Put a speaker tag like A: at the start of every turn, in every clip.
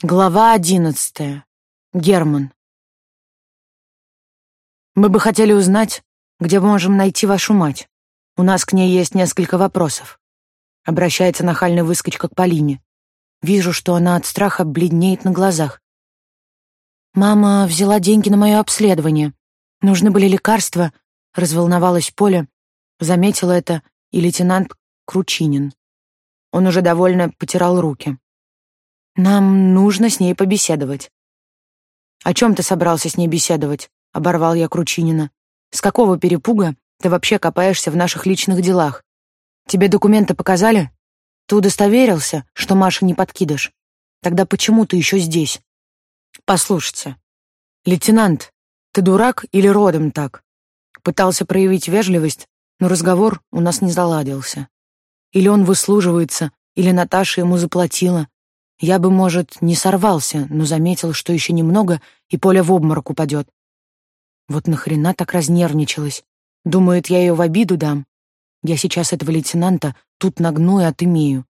A: Глава одиннадцатая. Герман. Мы бы хотели узнать, где мы можем найти вашу мать. У нас к ней есть несколько вопросов. Обращается нахальный выскочка к Полине. Вижу, что она от страха бледнеет на глазах. Мама взяла деньги на мое обследование. Нужны были лекарства. Разволновалась Поля. Заметила это и лейтенант Кручинин. Он уже довольно потирал руки. Нам нужно с ней побеседовать. О чем ты собрался с ней беседовать? Оборвал я Кручинина. С какого перепуга ты вообще копаешься в наших личных делах? Тебе документы показали? Ты удостоверился, что Маша не подкидыш? Тогда почему ты еще здесь? Послушайте, лейтенант, ты дурак или родом так? Пытался проявить вежливость, но разговор у нас не заладился. Или он выслуживается, или Наташа ему заплатила, я бы, может, не сорвался, но заметил, что еще немного, и Поля в обморок упадет. Вот нахрена так разнервничалась? Думает, я ее в обиду дам? Я сейчас этого лейтенанта тут нагну и отымею.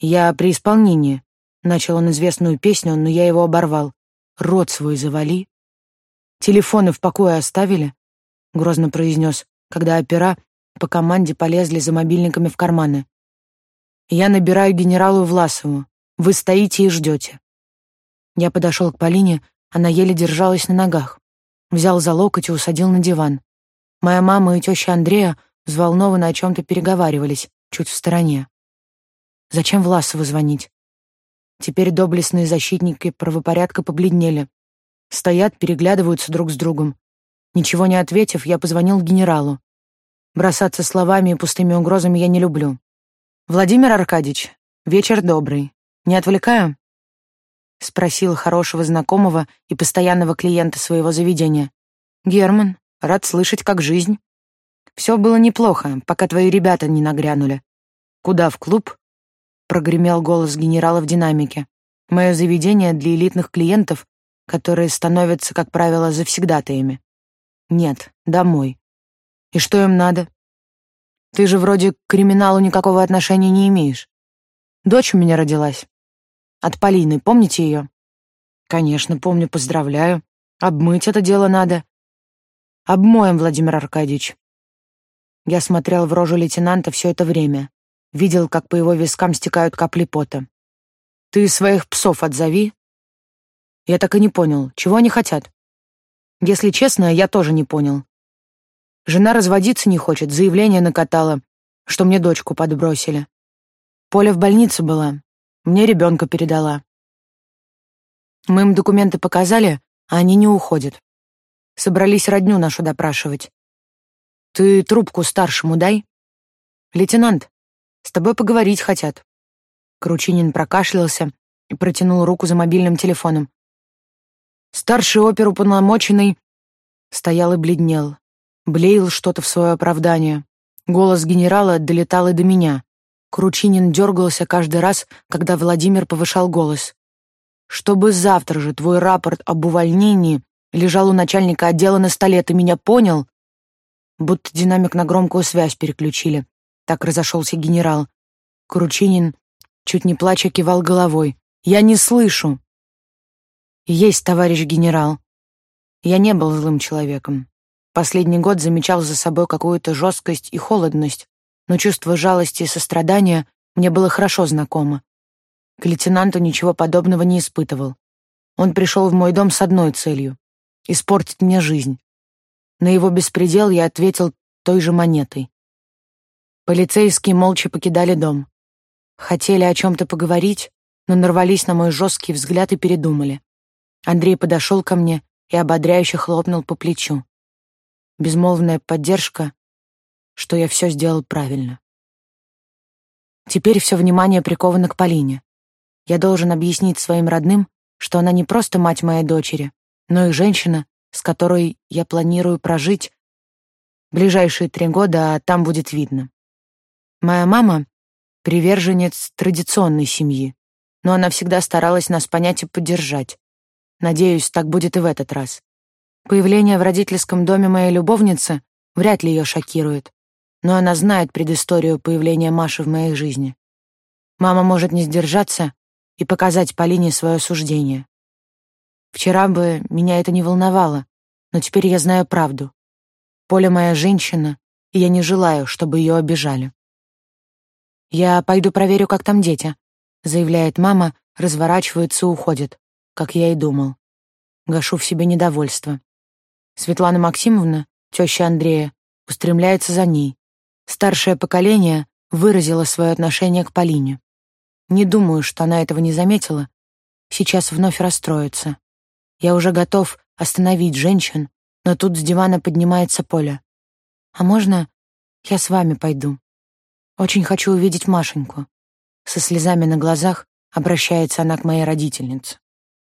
A: Я при исполнении. Начал он известную песню, но я его оборвал. Рот свой завали. Телефоны в покое оставили? Грозно произнес, когда опера по команде полезли за мобильниками в карманы. Я набираю генералу Власову. Вы стоите и ждете. Я подошел к Полине, она еле держалась на ногах. Взял за локоть и усадил на диван. Моя мама и теща Андрея взволнованно о чем-то переговаривались, чуть в стороне. Зачем Власову звонить? Теперь доблестные защитники правопорядка побледнели. Стоят, переглядываются друг с другом. Ничего не ответив, я позвонил генералу. Бросаться словами и пустыми угрозами я не люблю. «Владимир Аркадьевич, вечер добрый. Не отвлекаю?» — спросил хорошего знакомого и постоянного клиента своего заведения. «Герман, рад слышать, как жизнь. Все было неплохо, пока твои ребята не нагрянули. Куда, в клуб?» — прогремел голос генерала в динамике. «Мое заведение для элитных клиентов, которые становятся, как правило, завсегдатаями. Нет, домой. И что им надо? Ты же вроде к криминалу никакого отношения не имеешь. Дочь у меня родилась. От Полины, помните ее? Конечно, помню, поздравляю. Обмыть это дело надо. Обмоем, Владимир Аркадьевич. Я смотрел в рожу лейтенанта все это время. Видел, как по его вискам стекают капли пота. Ты своих псов отзови. Я так и не понял, чего они хотят. Если честно, я тоже не понял. Жена разводиться не хочет, заявление накатала, что мне дочку подбросили. Поля в больнице была, мне ребенка передала. Мы им документы показали, а они не уходят. Собрались родню нашу допрашивать. Ты трубку старшему дай. Лейтенант, с тобой поговорить хотят. Кручинин прокашлялся и протянул руку за мобильным телефоном. Старший оперуполномоченный стоял и бледнел. Блеял что-то в свое оправдание. Голос генерала долетал и до меня. Кручинин дергался каждый раз, когда Владимир повышал голос. «Чтобы завтра же твой рапорт об увольнении лежал у начальника отдела на столе, ты меня понял?» Будто динамик на громкую связь переключили. Так разошелся генерал. Кручинин, чуть не плача, кивал головой. «Я не слышу!» «Есть, товарищ генерал!» Я не был злым человеком. Последний год замечал за собой какую-то жесткость и холодность, но чувство жалости и сострадания мне было хорошо знакомо. К лейтенанту ничего подобного не испытывал. Он пришел в мой дом с одной целью — испортить мне жизнь. На его беспредел я ответил той же монетой. Полицейские молча покидали дом. Хотели о чем-то поговорить, но нарвались на мой жесткий взгляд и передумали. Андрей подошел ко мне и ободряюще хлопнул по плечу. Безмолвная поддержка что я все сделал правильно. Теперь все внимание приковано к Полине. Я должен объяснить своим родным, что она не просто мать моей дочери, но и женщина, с которой я планирую прожить ближайшие три года, а там будет видно. Моя мама — приверженец традиционной семьи, но она всегда старалась нас понять и поддержать. Надеюсь, так будет и в этот раз. Появление в родительском доме моей любовницы вряд ли ее шокирует но она знает предысторию появления Маши в моей жизни. Мама может не сдержаться и показать Полине свое суждение. Вчера бы меня это не волновало, но теперь я знаю правду. Поля моя женщина, и я не желаю, чтобы ее обижали. «Я пойду проверю, как там дети», — заявляет мама, разворачивается и уходит, как я и думал. Гашу в себе недовольство. Светлана Максимовна, теща Андрея, устремляется за ней. Старшее поколение выразило свое отношение к Полине. Не думаю, что она этого не заметила. Сейчас вновь расстроится. Я уже готов остановить женщин, но тут с дивана поднимается Поля. «А можно я с вами пойду? Очень хочу увидеть Машеньку». Со слезами на глазах обращается она к моей родительнице.